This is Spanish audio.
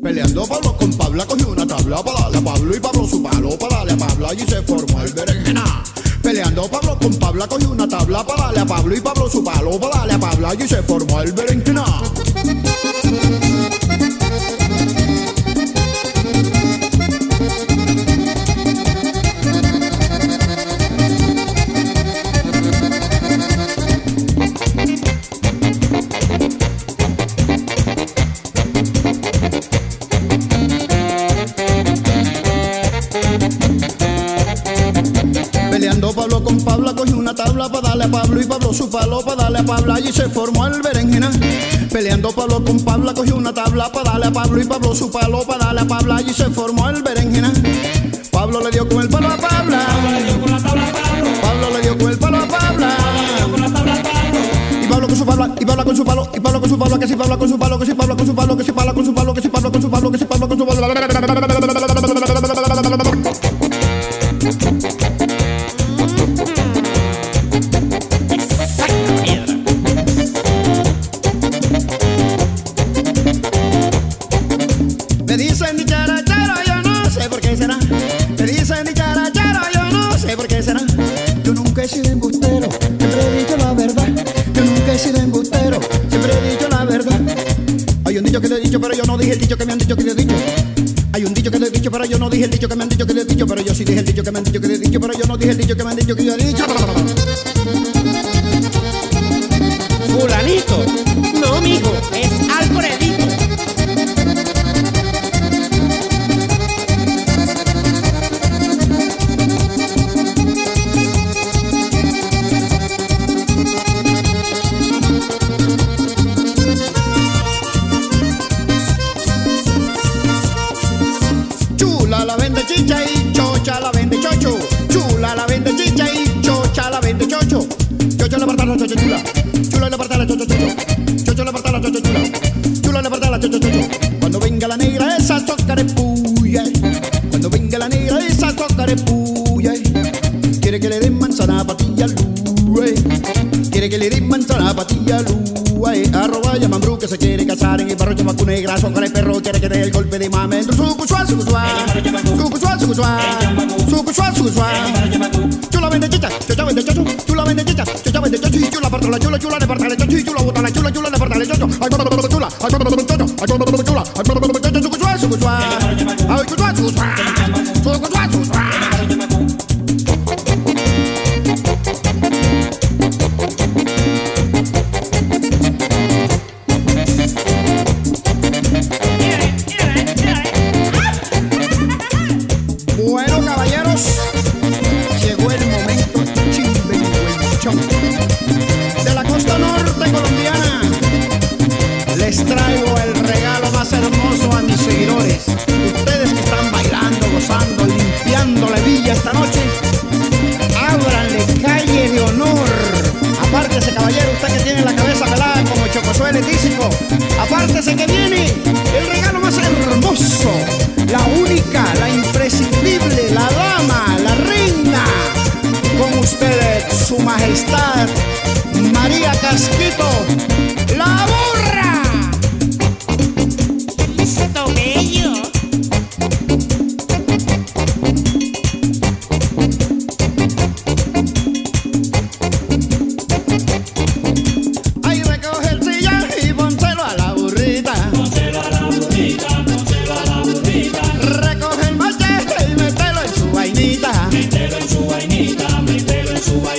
Peleando Pablo con Pablo, cogió una tabla para darle a Pablo y Pablo su palo para darle a Pablo, allí se formó el berenjena. Peleando Pablo con Pablo, cogió una tabla para darle a Pablo y Pablo su palo para darle a Pablo, allí se formó el berenjena. Pablo con Pablo, cogió una tabla para darle a Pablo y Pablo su palo para darle a Pablo, allí se formó el berenjena. Peleando Pablo con Pablo, cogió una tabla para darle a Pablo y Pablo su palo para darle a Pablo, allí se formó el berenjena. Pablo le dio con el palo a Pablo. Pablo le dio con el palo a Pablo. Y Pablo con su palo, y Pablo con su palo, y Pablo con su palo, que si Pablo con su palo, que si Pablo con su palo, que si Pablo con su palo, que si Pablo con su palo, que si Pablo con su palo. Me dicho que le he dicho, pero yo no dije el dicho que me han dicho que le he dicho. Hay un dicho que le he dicho, pero yo no dije el dicho que me han dicho que le he dicho. Pero yo sí dije el dicho que me han dicho que le he dicho, pero yo no dije el dicho que me han dicho que yo he dicho. Chicha y chocha la vende chocho. Chula la vende chicha y chocha la vende chocho. Chocho la chocho chula. Chula la chocho chocho. Chocho aparta la chocho chula. Chula la chocho chocho. Cuando venga la negra esa tocaré puya. Cuando venga la negra esa tocaré puya. Quiere que le den manzana patilla lue. Quiere que le den manzana patilla lue. Llaman bru que se quiere casar en el barrio chamaco negra. Socar el perro quiere que dé el golpe de mame. Sucusual, sucusual. Sucusual, sucusual. Sucusual, sucusual. Chula vende chicha, chocha vende chocho. Chula vende chicha, chocha vende chocho. Y chula parta la chula, chula le parta la chocho. Y chula bota la chula, chula le parta la chocho. Ay, chula, ay, chula, ay, chocho. Ay, chocho, sucusual, sucusual. Ay, sucusual, sucusual. Sucusual, sucusual. Apártese, caballero, usted que tiene la cabeza pelada como chocosuele tísico. Apártese que viene el regalo más hermoso, la única, la imprescindible, la dama, la reina. Con ustedes, su majestad, María Casquito. burrita. No se va la burrita, no se va la burrita. Recoge el machete y mételo en su vainita. Mételo en su vainita, mételo en su vainita.